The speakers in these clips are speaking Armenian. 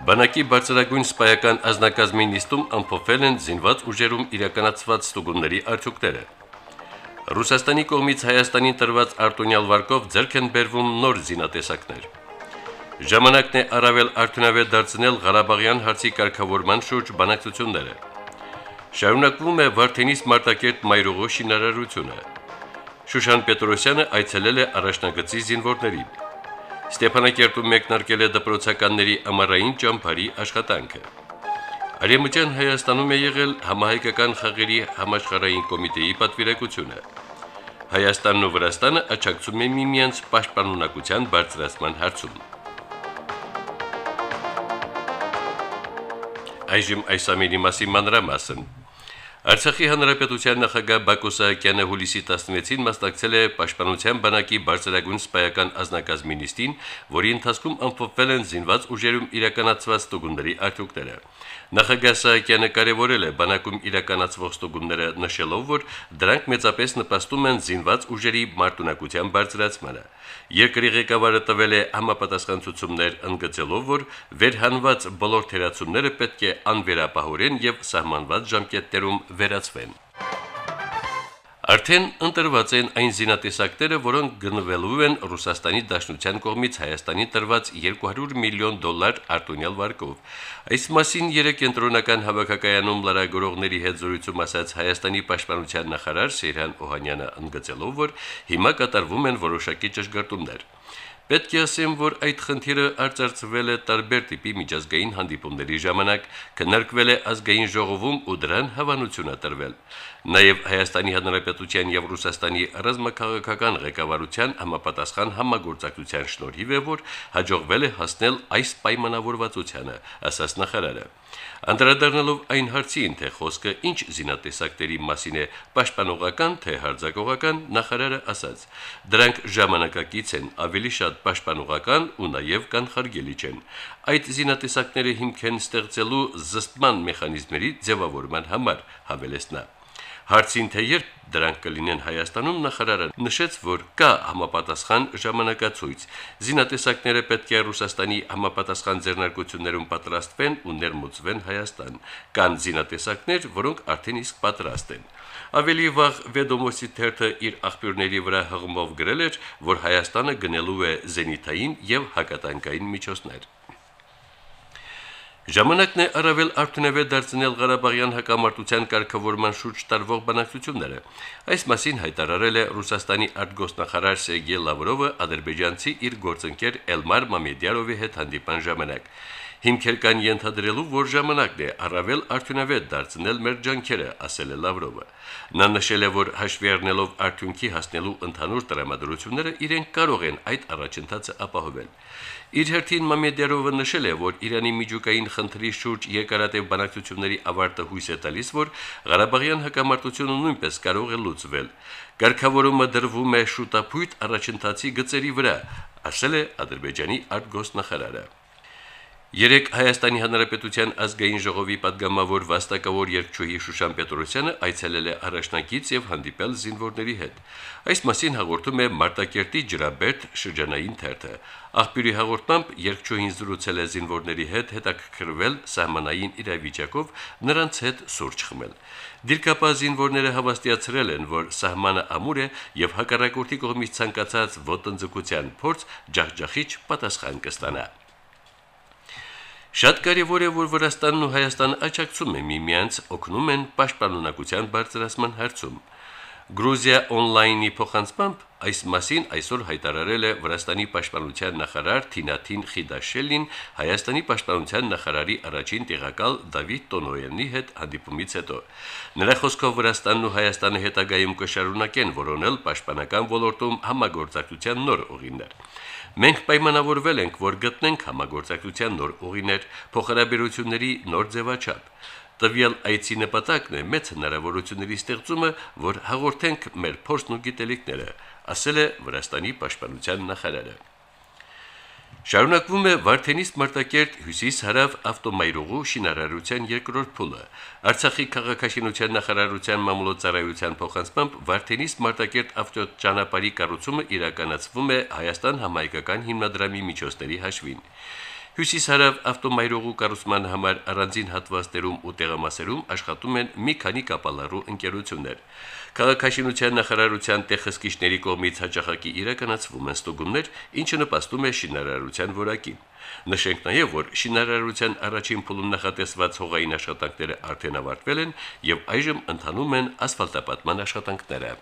Բանակի բարձրագույն սպայական ազնագազմի նիստում ամփոփվել են զինված ուժերում իրականացված ստուգումների արդյունքները։ Ռուսաստանի կողմից Հայաստանին տրված արտոնյալ վարկով ձեռք են բերվում նոր զինատեսակներ։ Ժամանակն է առավել արդյունավետ դարձնել Ղարաբաղյան հարցի կարգավորման շուրջ բանակցությունները։ Շարունակվում է Վարդենիս Մարտակերտ Մայրուղու շինարարությունը։ Շուշան Պետրոսյանը այցելել է առաջնագծի զինվորներին։ Ստեփանակերտում մեկնարկել է դպրոցականների ամառային ճամփարի աշխատանքը։ Արեմուտյան Հայաստանում է եղել համահայկական խաղերի համաշխարհային կոմիտեի պատվիրակությունը։ Հայաստանն ու Վրաստանը աչակցում են միմյանց պաշտպանունակության բարձրացման հարցում։ Այժմ այս ամենի մասին մանրամասն։ Արցախի հանրապետության նախագահ Բակո Սահակյանը հուլիսի 16-ին մասնակցել է Պաշտպանության բանակի բարձրագույն սպայական ազնագազմի նիստին, որի ընթացքում ամփոփվել են զինված ուժերում իրականացված ստուգումների արդյունքները։ Նախագահ Սահակյանը կարևորել է բանակում իրականացվող ստուգումները, նշելով, որ դրանք մեծապես նպաստում են զինված ուժերի մարտունակության բարձրացմանը։ Երկրի ղեկավարը տվել է համապատասխան ցուցումներ, ընդգծելով, որ վերհանված բոլոր թերացումները պետք է անվերապահորեն եւ սահմանված ժամկետներում վերացվեն։ Արդեն ընտրված են այն զինատեսակները, որոնք գնվելու են Ռուսաստանի Դաշնության կողմից Հայաստանի տրված 200 միլիոն դոլար արտոնյալ վարկով։ Այս մասին երեք կենտրոնական հավաքակայանում լրագրողների հետ զրույցում ասաց Հայաստանի պաշտպանության նախարար Սեյրան Օհանյանը, ընդգծելով, որ հիմա կատարվում են որոշակի ճշգրտումներ։ Պետք է ասեմ, որ այդ խնդիրը արծարծվել է տարբեր տիպի միջազգային հանդիպումների ժամանակ, քննարկվել է ազգային ժողովում ու դրան հավանություն տրվել։ Նաև Հայաստանի Հանրապետության եւ Ռուսաստանի ռազմաքաղաքական ղեկավարության համապատասխան համագործակցության շնորհիվ է, որ հաջողվել է հասնել այս պայմանավորվածությանը, ասաց նախարարը։ Անդրադառնալով այն հարցին, թե խոսքը ինչ զինատեսակների մասին է, պաշտպանողական թե հարձակողական, նախարարը ասաց. դրանք ժամանակակից են, ավելի շատ պաշտպանողական ու նաև կանխարգելի չեն։ Այդ զինատեսակները հիմք են ստեղծելու զսպման մեխանիզմերի ձևավորման համար, հավելեց նա։ Հարցին թե երբ դրանք կլինեն Հայաստանում նախարարը նշեց, որ կա համապատասխան ժամանակացույց։ Զինատեսակները պետք է Ռուսաստանի համապատասխան ձեռնարկություններում պատրաստվեն ու ներմուծվեն Հայաստան։ Կան զինատեսակներ, որոնք արդեն իսկ պատրաստ են։ Ավելի վաղ Վեդոմոսի թերթը իր աղբյուրների վրա հղումով գրել էր, որ Հայաստանը գնելու է զենիթային եւ հակատանկային միջոցներ։ Ժամանակն է առավել արդյունավետ դարձնել Ղարաբաղյան հակամարտության կարգավորման շուրջ տարվող բանակցությունները։ Այս մասին հայտարարել է Ռուսաստանի արտգոսնախարար Սերգեյ Լավրովը ադրբեջանցի իր գործընկեր Էլմար Մամեդյարովի հետ հանդիպան ժամանակ։ Հիմքեր կան ենթադրելու, որ ժամանակն է առավել արդյունավետ դարձնել մեր ջանքերը, ասել է Լավրովը։ Նա նշել է, որ հաշվի առնելով արդյունքի հասնելու ընդհանուր տրամադրությունները իրենք կարող են այդ առաջընթացը ապահովել։ Իր հերթին Մամեդյարովը նշել է, որ Իրանի միջուկային խնդրի շուրջ երկարատև բանակցությունների ավարտը հույս է տալիս, որ Ղարաբաղյան հակամարտությունը նույնպես կարող է լուծվել։ Գարկավորումը դրվում է շուտապույտ առաջընթացի գծերի վրա, ասել է Ադրբեջանի արտգոսնախարարը։ Երեք Հայաստանի Հանրապետության ազգային ժողովի падգամավոր վաստակավոր երկչուհի Շուշան Պետրոսյանը այցելել է առաջնակից եւ հանդիպել զինվորների հետ։ Այս մասին հաղորդում է Մարտակերտի Ջրաբերդ շրջանային թերթը։ Աղբյուրի հաղորդամբ երկչուհին զրուցել է զինվորների հետ, հետաքրքրվել սահմանային իրավիճակով, նրանց հետ սուրճ խմել։ Դիրկապահ զինվորները հավաստիացրել են, որ սահմանը ամուր է եւ հակառակորդի կողմից ցանկացած ոտնձգության փորձ ջախջախիչ պատասխան կստանա։ Շատ կարևոր է, որ Վրաստանն ու Հայաստանը աջակցում են միմյանց, օգնում են պաշտպանունակության բարձրացման հարցում։ Գրուզիա on-line-ի փոխանցմամբ այս մասին այսօր հայտարարել է Վրաստանի պաշտպանության նախարար Թինաթին Խիդաշելին Հայաստանի պաշտպանության նախարարի առաջին տեղակալ Դավիթ Տոնոյանի հետ հանդիպումից հետո։ Նրա խոսքով Վրաստանն ու Հայաստանը հետագայում կշարունակեն որոնել պաշտպանական ոլորտում համագործակցության նոր ուղիներ։ Մենք պայմանավորվել ենք, որ գտնենք համագործակցության նոր ուղիներ, փոխհարաբերությունների նոր ձևաչափ։ Տվյալ այցի նպատակն է մեծ հնարավորությունների ստեղծումը, որ հաղորդենք մեր փորձն ու գիտելիքները, ասել է Վրաստանի պաշտպանության նախարարը։ Շարունակվում է Վարդենիստ Մարտակերտ Հյուսիս-Հարավ ավտոմայրուղու շինարարության երկրորդ փուլը։ Արցախի քաղաքաշինության նախարարության մամուլոցարայության փոխանցմամբ Վարդենիստ Մարտակերտ ավտոճանապարհի կառուցումը իրականացվում է Հայաստան համայնքական հիմնադրամի միջոցների հաշվին։ Հյուսիս-Հարավ ավտոմայրուղու կառուցման համար առանձին հատվածներում ու տեղամասերում աշխատում են մի քանի կապալառու ընկերություններ։ Քաղաքաշինության նախարարության տեղսկիչների կողմից հաջողակի իրականացվում են ստուգումներ, ինչը նպաստում է շինարարության որակին։ Նշենք նաև, որ շինարարության առաջին փուլում նախատեսված հողային աշխատանքները արդեն ավարտվել են եւ այժմ ընթանում են ասֆալտապատման աշխատանքները։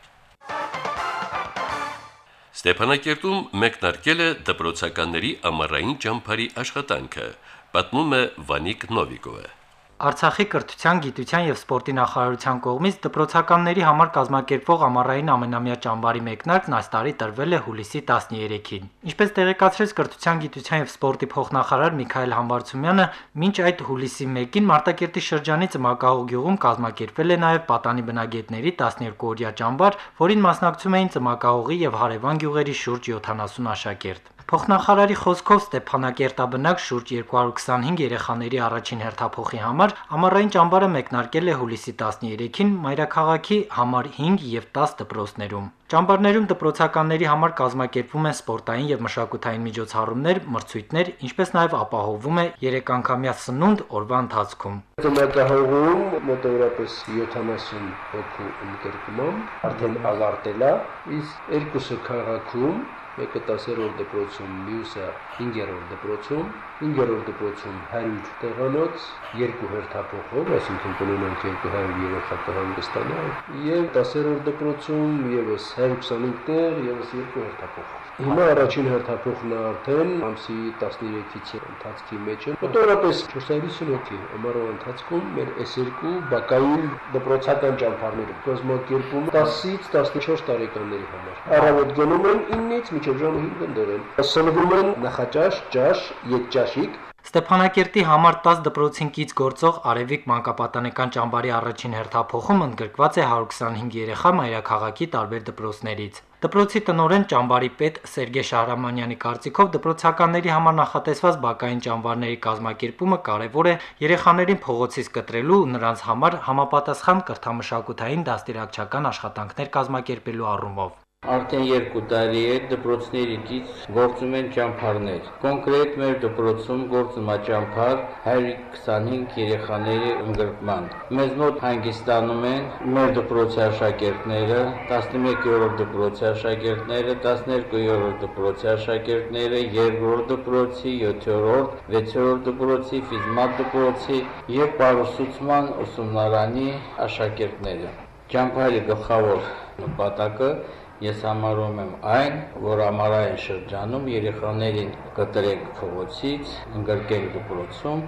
Ստեփանակերտում մեկնարկել է դպրոցականների ամառային ճամփարի աշխատանքը, պատմում է Վանիկ Նովիկովը։ Արցախի կրթության, գիտության եւ սպորտի նախարարության կողմից դպրոցականների համար կազմակերպվող ամառային ամենամյա ճամբարի մեկնարկն այս տարի տրվել է հուլիսի 13-ին։ Ինչպես տեղեկացրեց կրթության, գիտության եւ սպորտի փոխնախարար Միքայել Համբարձումյանը, մինչ այդ հուլիսի 1-ին Մարտակերտի շրջանի Ծմակահող գյուղում կազմակերպվել է նաեւ պատանի բնագետների 12-օրյա ճամբար, որին մասնակցում էին Ծմակահողի եւ Հարևան գյուղերի շուրջ 70 աշակերտ։ Փոխնախարարի խոսքով Ստեփանակերտաբնակ շուրջ 225 երեխաների առաջին հերթափոխի համար ամառային ճամբարը մեկնարկել է հուլիսի 13-ին Մայրաքաղաքի համար 5 եւ 10 դպրոցներում։ Ճամբարներում դպրոցականների համար կազմակերպվում են սպորտային եւ մշակութային միջոցառումներ, մրցույթներ, ինչպես նաեւ ապահովվում է 3 անգամյա սնունդ օրվա ընթացքում։ Ծմակահողում մոտավորապես 70 հոգու ընդգրկմամբ արդեն ավարտել է, իսկ երկուսը քաղաքում մեկը 10-րդ դպրոցում, մյուսը 5-րդ դպրոցում, 5-րդ դպրոցում 100 տեղանոց, երկու հերթափոխով, այսինքն կունենանք 200 երեխա կհանգստանալ, եւ 10-րդ դպրոցում եւս 125 տեղ, եւս երկու հերթափոխով։ Հիմա առաջին հերթափոխն արդեն ամսի 13-ից ընթացքի մեջ է։ Մոտավորապես 450 հոգի ամառվա ընթացքում մեր S2 բակային դպրոցական ճամփարները կազմակերպում 10-ից 14 տարեկանների համար։ Առավոտ գնում են 9-ից մինչև ժամը 5 ընդդեմ։ Սնվում են նախաճաշ, ճաշ, ետճաշիկ, Ստեփանակերտի համար 10 դպրոցին կից գործող Արևիկ մանկապատանեկան ճամբարի առաջին հերթափոխում ընդգրկված է 125 երեխա մայրաքաղաքի տարբեր դպրոցներից։ Դպրոցի տնօրեն ճամբարի պետ Սերգեյ Շահրամանյանի կարծիքով դպրոցականների համար նախատեսված բակային ճամբարների կազմակերպումը կարևոր է երեխաներին փողոցից կտրելու ու նրանց համար համապատասխան կրթամշակութային դաստիարակչական աշխատանքներ կազմակերպելու առումով։ Արդեն երկու տարի է դպրոցների կից գործում են ճամփարներ։ Կոնկրետ մեր դպրոցում գործում է ճամփար 125 երեխաների ընդգրկման։ Մեզ մոտ հանգստանում են մեր դպրոցի աշակերտները, 11-րդ դպրոցի աշակերտները, 12-րդ դպրոցի աշակերտները, 2-րդ դպրոցի, 7-րդ, 6-րդ դպրոցի, ֆիզմատ դպրոցի եւ պարուսուցման ուսումնարանի աշակերտները։ Ճամփարի գլխավոր նպատակը Ես համարում եմ այն, որ ամառային շրջանում երեխաներին կտրենք փողոցից, ընդգրկենք դպրոցում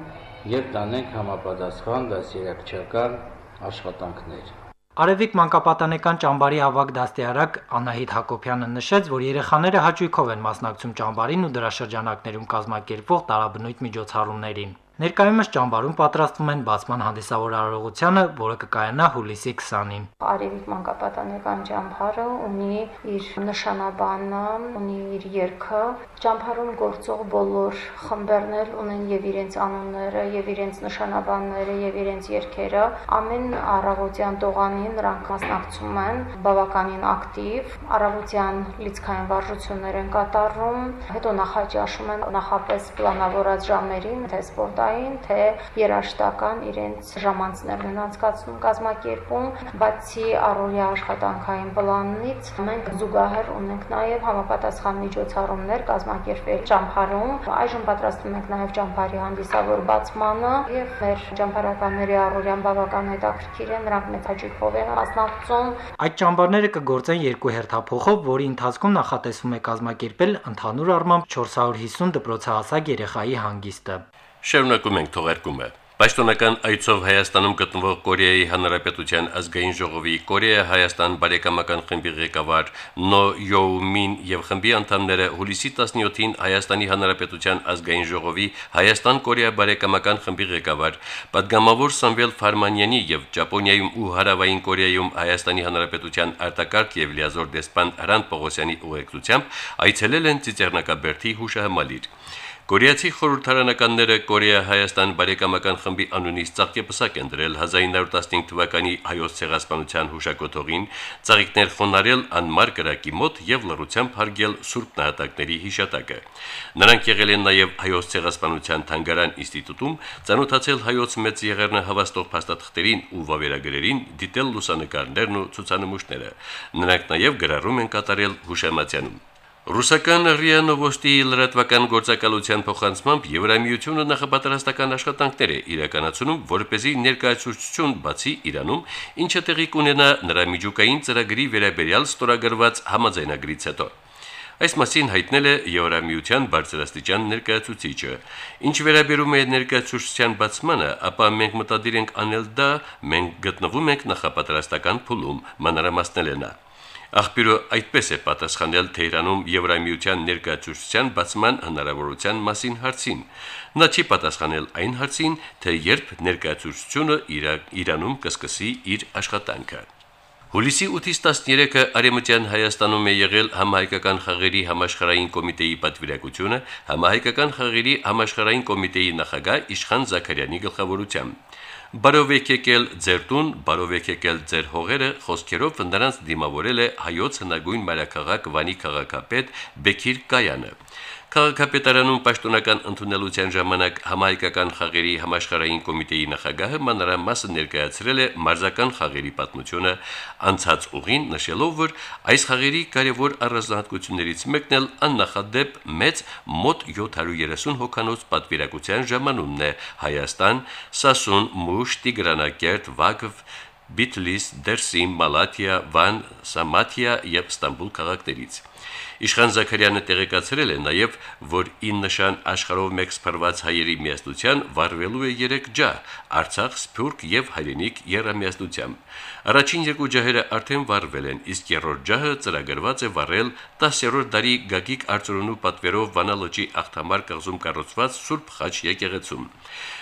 եւ տանենք համապատասխան դասերակցական աշխատանքներ։ Արևիկ մանկապատանեկան ճամբարի ավակ դաստիարակ Անահիտ Հակոբյանը նշեց, որ երեխաները հաճույքով են մասնակցում ճամբարին ու դրա շրջանակներում կազմակերպվող տարաբնույթ միջոցառումներին։ Ներկայումս ճամբարում պատրաստվում են բացման հանդիսավոր արարողությանը, որը կկայանա հուլիսի 20-ին։ Արևիկ մանկապատանեկան ճամբարը ունի իր նշանաբանը, ունի իր երգը։ Ճամբարում գործող բոլոր խմբերներ ունեն եւ իրենց անունները, եւ իրենց նշանաբանները, եւ իրենց երգերը։ Ամեն առավոտյան տողանին նրանք մասնակցում են բավականին ակտիվ։ Առավոտյան լիցքային վարժություններ են կատարում, հետո նախաճաշում են նախապես պլանավորած ժամերին, թե սպորտային սովորային, թե երաշտական իրենց ժամանցներն են անցկացնում կազմակերպում, բացի առօրյա աշխատանքային պլանից մենք զուգահեռ ունենք նաև համապատասխան միջոցառումներ կազմակերպել ճամփարում։ Այժմ պատրաստվում ենք նաև ճամփարի հանդիսավոր բացմանը եւ մեր ճամփարականների առօրյան բավական հետաքրքիր է, նրանք մեծ հաճույքով են մասնակցում։ Այդ ճամբարները կգործեն երկու հերթափոխով, որի ընթացքում նախատեսվում է կազմակերպել ընդհանուր առմամբ 450 դպրոցահասակ երեխայի հանգիստը։ Շարունակում ենք թողարկումը։ Պաշտոնական այցով Հայաստանում գտնվող Կորեայի Հանրապետության ազգային ժողովի Կորեա-Հայաստան բարեկամական խմբի ղեկավար Նո Յոումին եւ խմբի անդամները հուլիսի 17-ին Հայաստանի Հանրապետության ազգային ժողովի Հայաստան-Կորեա բարեկամական խմբի ղեկավար падգամավոր Սամվել Ֆարմանյանի եւ Ճապոնիայում ու Հարավային Կորեայում Հայաստանի Հանրապետության արտակարգ եւ լիազոր դեսպան Հրանտ Պողոսյանի ուղեկցությամբ այցելել են Ծիծեռնակաբերդի հուշահամալիր։ Կորեացի խորհրդարանականները Կորեա-Հայաստան բարեկամական խմբի անունից ցաղկեպսակ են դրել 1915 թվականի հայոց ցեղասպանության հուշակոթողին, ցաղիկներ խոնարել անմար կրակի մոտ եւ լռությամբ հարգել Սուրբ նահատակների հիշատակը։ Նրանք եղել են նաեւ հայոց ցեղասպանության թանգարան ինստիտուտում, ցանոթացել հայոց մեծ եղերնը հավաստող փաստաթղթերին ու վավերագրերին, դիտել լուսանկարներն ու ցուցանմուշները։ Նրանք նաեւ գրառում են կատարել հուշամատյանում։ Ռուսական ՌԻԱ Նովոստի լրատվական գործակալության փոխանցմամբ Եվրամիությունը նախապատրաստական աշխատանքներ է իրականացնում, որ เป զի ներկայացուցչություն բացի Իրանում, ինչը տեղի կունենա նրա միջուկային ծրագրի վերաբերյալ ստորագրված համաձայնագրից հետո։ Այս մասին հայտնել է Եվրամիության բարձրաստիճան ներկայացուցիչը։ Ինչ վերաբերում է ներկայացուցչության բացմանը, ապա մենք մտադիր ենք անել դա, մենք գտնվում ենք նախապատրաստական փուլում, մանրամասնել է նա։ Աղբյուրը այդպես է պատասխանել Թեհրանում Եվրամիության ներկայացուցչության բացման հնարավորության մասին հարցին։ Նա չի պատասխանել այն հարցին, թե երբ ներկայացուցչությունը Իրանում կսկսի իր աշխատանքը։ Հուլիսի 8-ից 13-ը Արեմտյան Հայաստանում է եղել համահայկական խաղերի համաշխարհային կոմիտեի պատվիրակությունը, համահայկական խաղերի համաշխարհային կոմիտեի նախագահ Իշխան Զաքարյանի գլխավորությամբ։ Բարով եկեկել ձեր տուն, բարով եկեկել ձեր հողերը խոսքերով նրանց դիմավորել է հայոց հնագույն մայրաքաղաք Վանի քաղաքապետ Բեկիր Կայանը։ Քաղաքապետարանում պաշտոնական ընդունելության ժամանակ համահայկական խաղերի համաշխարհային կոմիտեի նախագահը մանրամասը ներկայացրել է մարզական խաղերի պատմությունը, անցած ուղին նշելով, որ այս խաղերի կարևոր առանձնահատկություններից մեկն էլ աննախադեպ մեծ մոտ 730 հոկանոց պատվիրակության ժամանումն է. Հայաստան, Սասուն, Մուշ, Տիգրանակերտ, Վագվ, Բիտլիս, Դերսիմ, Մալաթիա, Վան, Սամաթիա եւ Ստամբուլ քաղաքներից։ Իշխան Զաքարյանը տեղեկացրել է նաև, որ ին նշան աշխարհով մեկ սփռված հայերի միասնության վարվելու է 3 ջահ՝ Արցախ, Սփյուռք եւ Հայրենիք երամիասնությամբ։ Առաջին երկու ջահերը արդեն վարվել են, իսկ երրորդ ջահը ծրագրված է վառել 10-րդ դարի Գագիկ Արծրունու պատվերով Վանալոճի աղթամար կղզում կառուցված Սուրբ Խաչ եկեղեցում։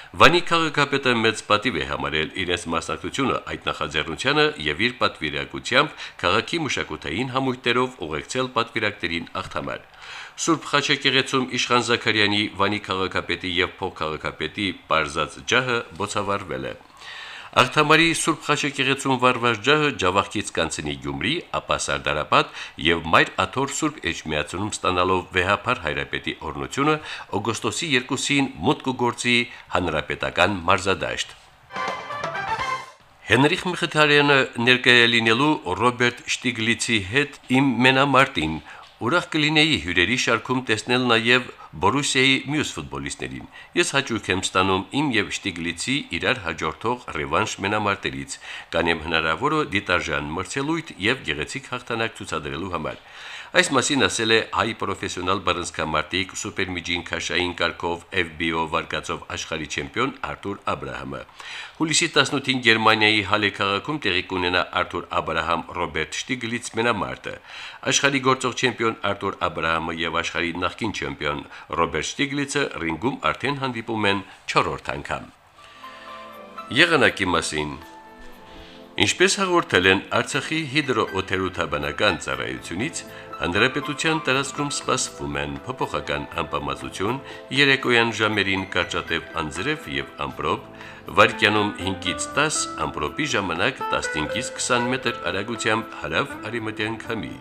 Վանի քաղաքապետը մեծ պատիվ է համարել իրենց մասնակցությունը այդ նախաձեռնությանը եւ իր պատվիրակությամբ քաղաքի մշակութային համույթներով ուղեկցել պատվիրակներին աղթամար։ Սուրբ Խաչեկեղեցում Իշխան Զաքարյանի Վանի քաղաքապետի եւ փոխքաղաքապետի Պարզած ջահը բոցավառվել է։ Աղթամարի Սուրբ Խաչեկեղեցում վարված ջահը Ջավախքից կանցնի Գյումրի, ապա Սարդարապատ եւ Մայր Աթոր Սուրբ Էջմիածնում ստանալով վեհապար հայրապետի օրնությունը օգոստոսի 2-ին մուտք գործի հանրապետական մարզադաշտ։ Հենրիխ Մխիթարյանը ներկայալինելու Ռոբերտ Շտիգլիցի հետ իմ մենամարտին Ուրախ կլինեի հյուրերի շարքում տեսնել նաև Բորուսիայի մյուս ֆուտբոլիստներին։ Ես հաճույք եմ ստանում իմ եւ Շտիգլիցի իրար հաջորդող ռևանշ մենամարտերից, կանեմ հնարավորը դիտարժան մրցելույթ եւ գեղեցիկ հաղթանակ ցուցադրելու համար։ Այս մասին ասել է հայ պրոֆեսիոնալ բռնցքամարտիկ սուպերմիջին քաշային կարգով FBO վարկածով աշխարհի չեմպիոն Արթուր Աբրահամը։ Հուլիսի 18-ին Գերմանիայի Հալե քաղաքում տեղի կունենա Արթուր Աբրահամ Ռոբերտ Շտիգլից մենամարտը։ Աշխարհի գործող չեմպիոն Արթուր Աբրահամը եւ աշխարհի նախկին չեմպիոն Ռոբերտ Շտիգլիցը ռինգում արդեն հանդիպում են 4-րդ անգամ։ Եղանակի մասին Ինչպես հաղորդել են Արցախի հիդրոօթերոթաբանական ծառայությունից, Հանրապետության տարածքում սպասվում են փոփոխական անբավարարություն, երեկոյան ժամերին կարճատև անձրև եւ ամպրոպ, վարկյանում 5-ից 10, ամպրոպի ժամանակ 15-ից 20 մետր արագությամբ հարավ արևմտյան քամի։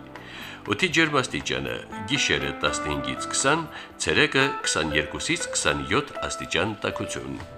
Օդի ջերմաստիճանը՝ գիշերը 15-ից 20, ցերեկը 22-ից 27 աստիճան տաքություն։